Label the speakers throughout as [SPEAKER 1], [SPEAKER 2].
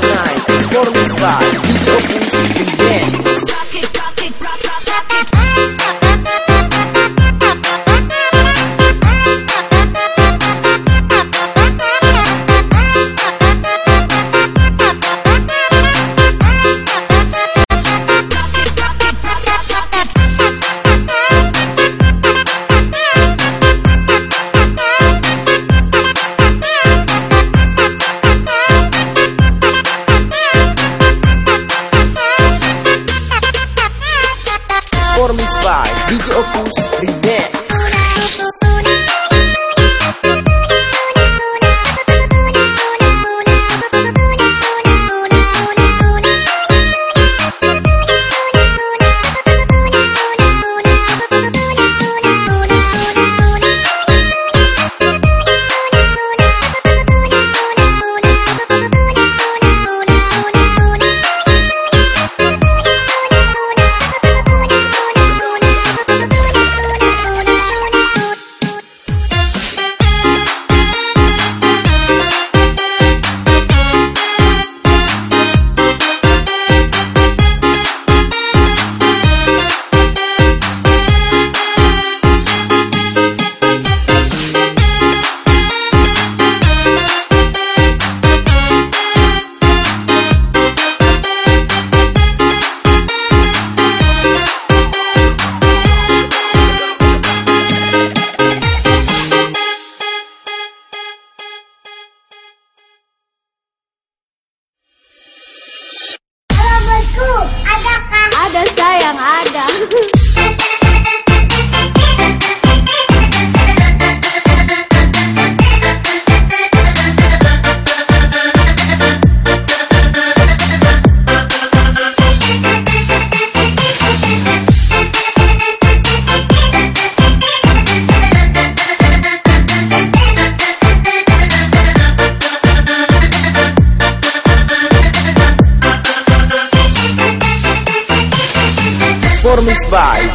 [SPEAKER 1] tonight. Follow me by DJ Opus Events.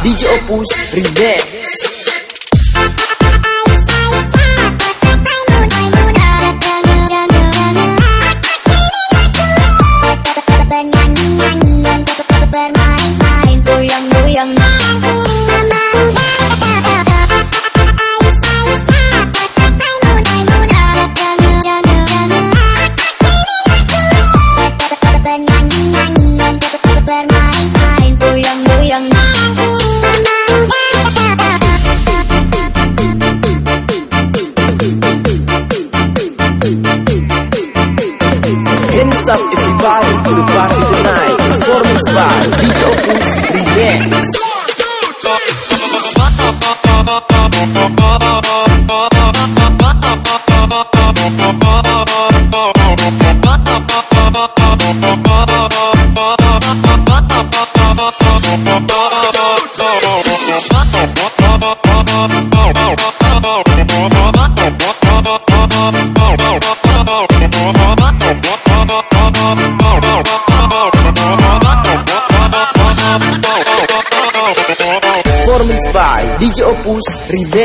[SPEAKER 1] DJ Opus Remix Rivera.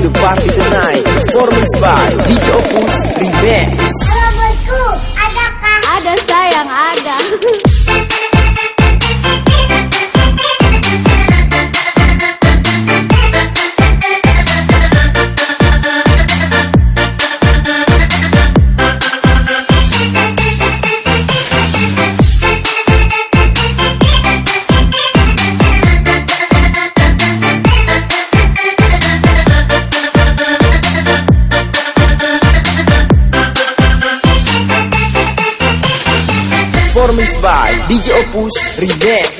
[SPEAKER 1] do Parque Senai. Performance by DJ Opus Remix. DJ Opus Remix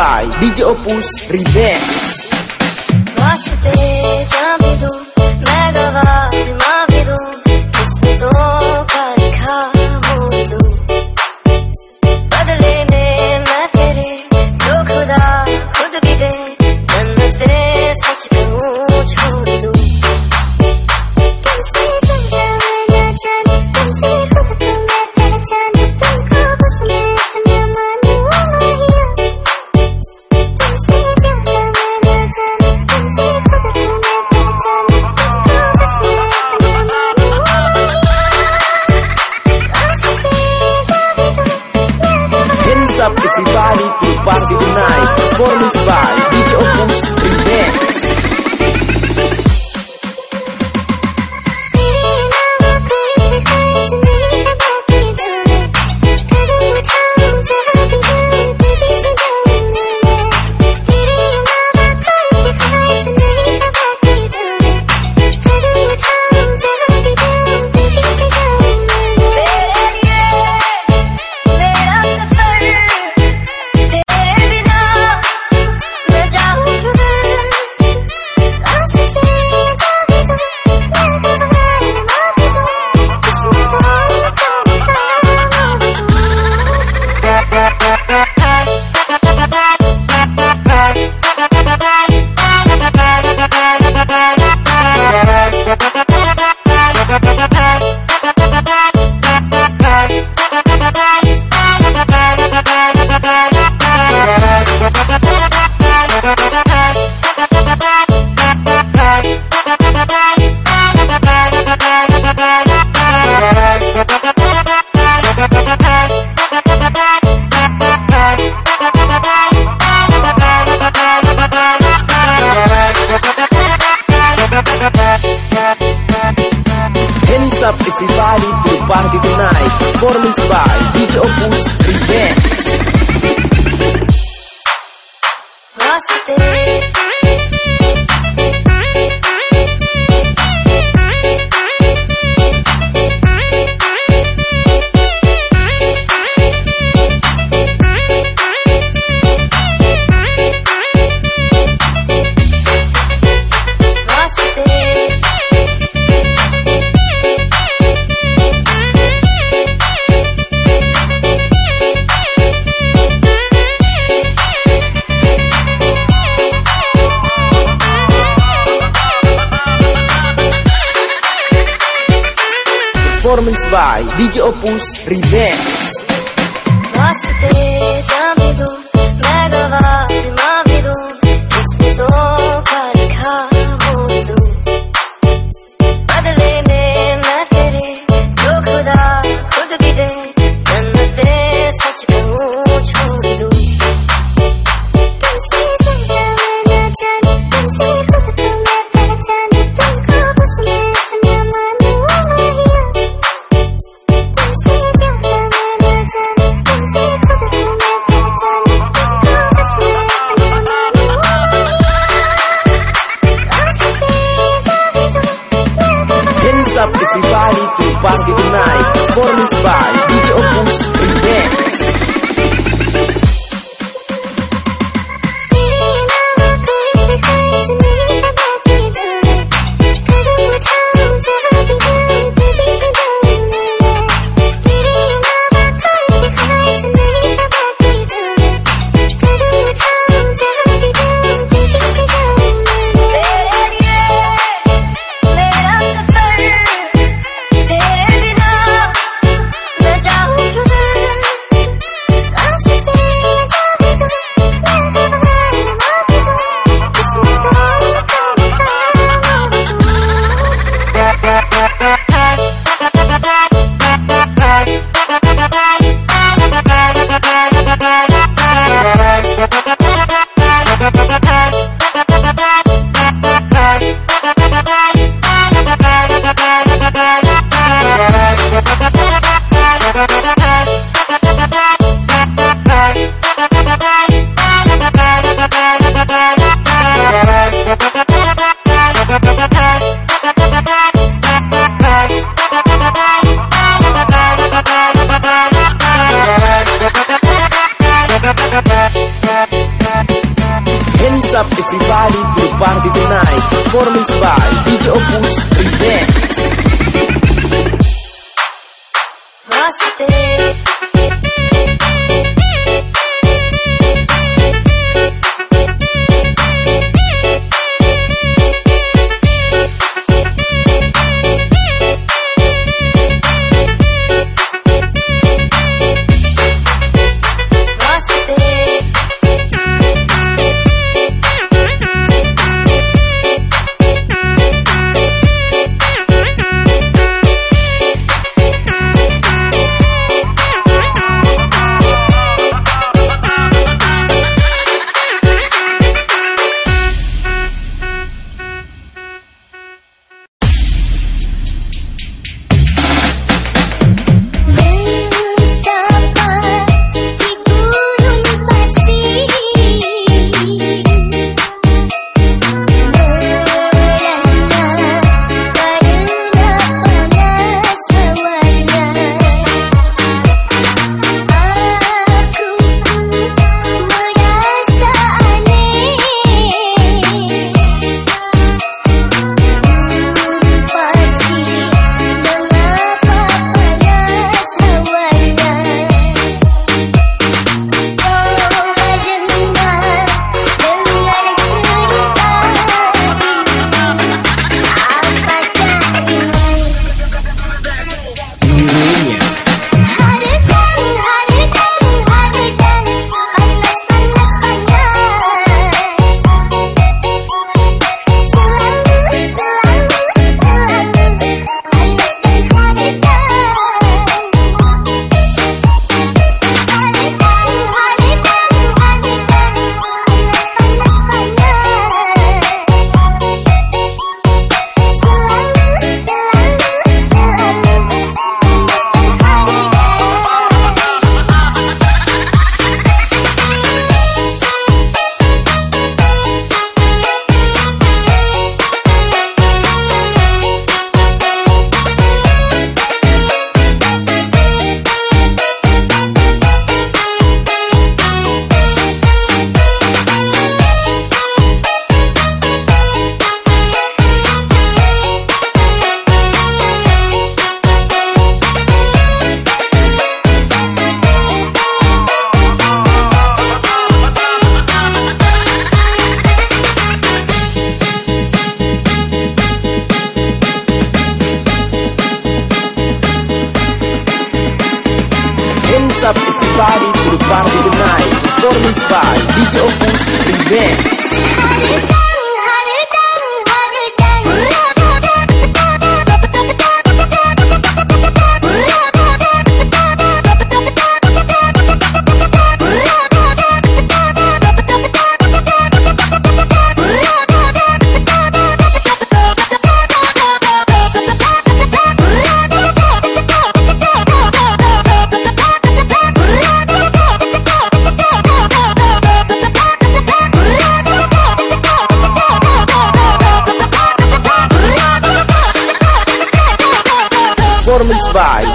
[SPEAKER 1] by DJ Opus Remix Barbie Night, Performance by DJ Offensive Band.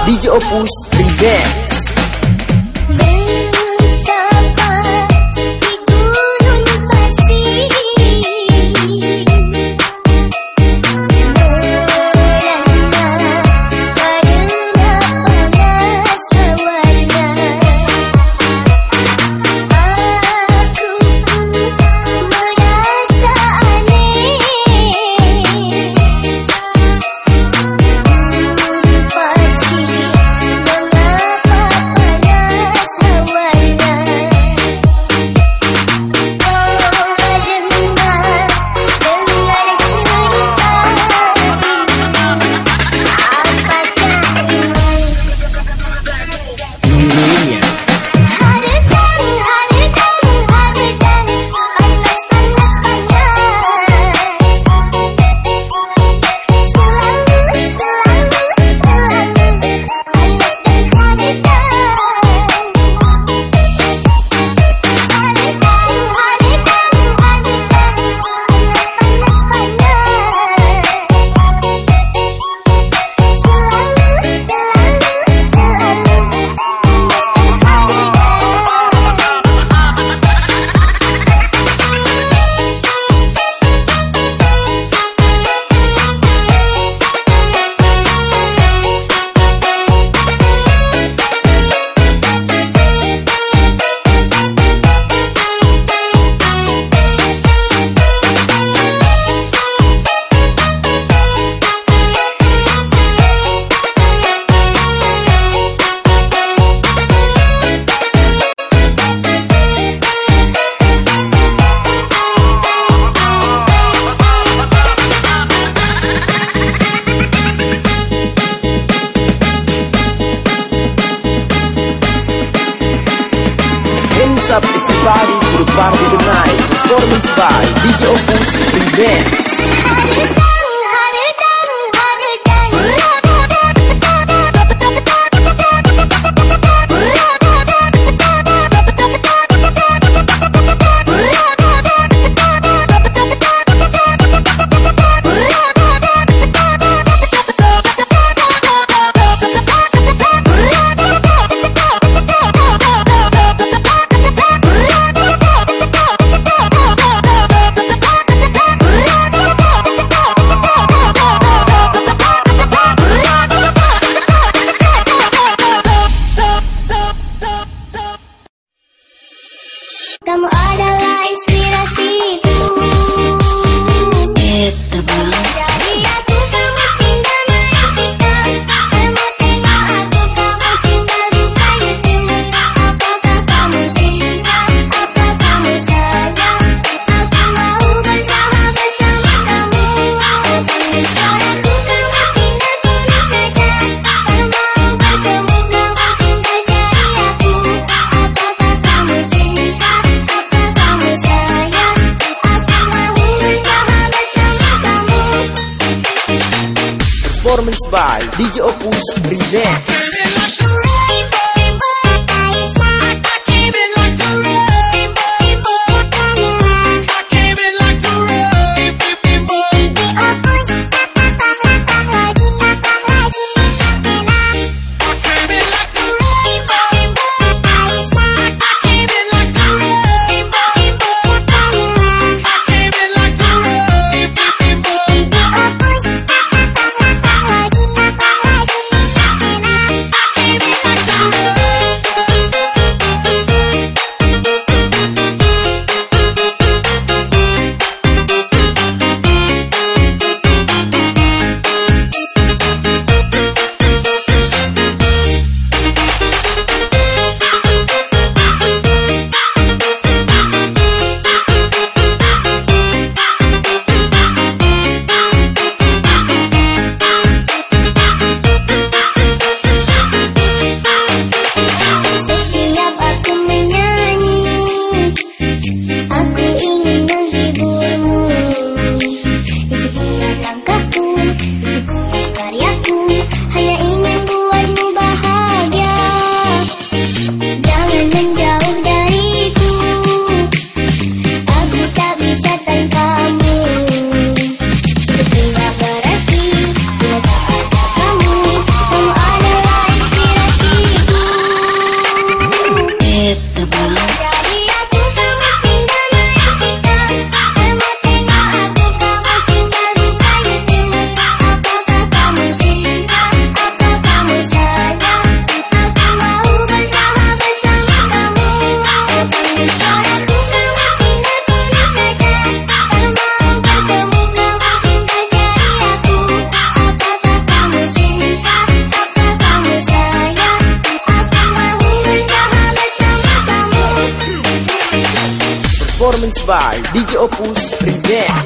[SPEAKER 1] 你就不 by DJ Opus Remix. DJ Opus Remix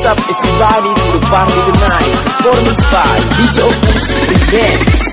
[SPEAKER 1] What's up, it's the party to the party tonight Performance by DJ Opus
[SPEAKER 2] Event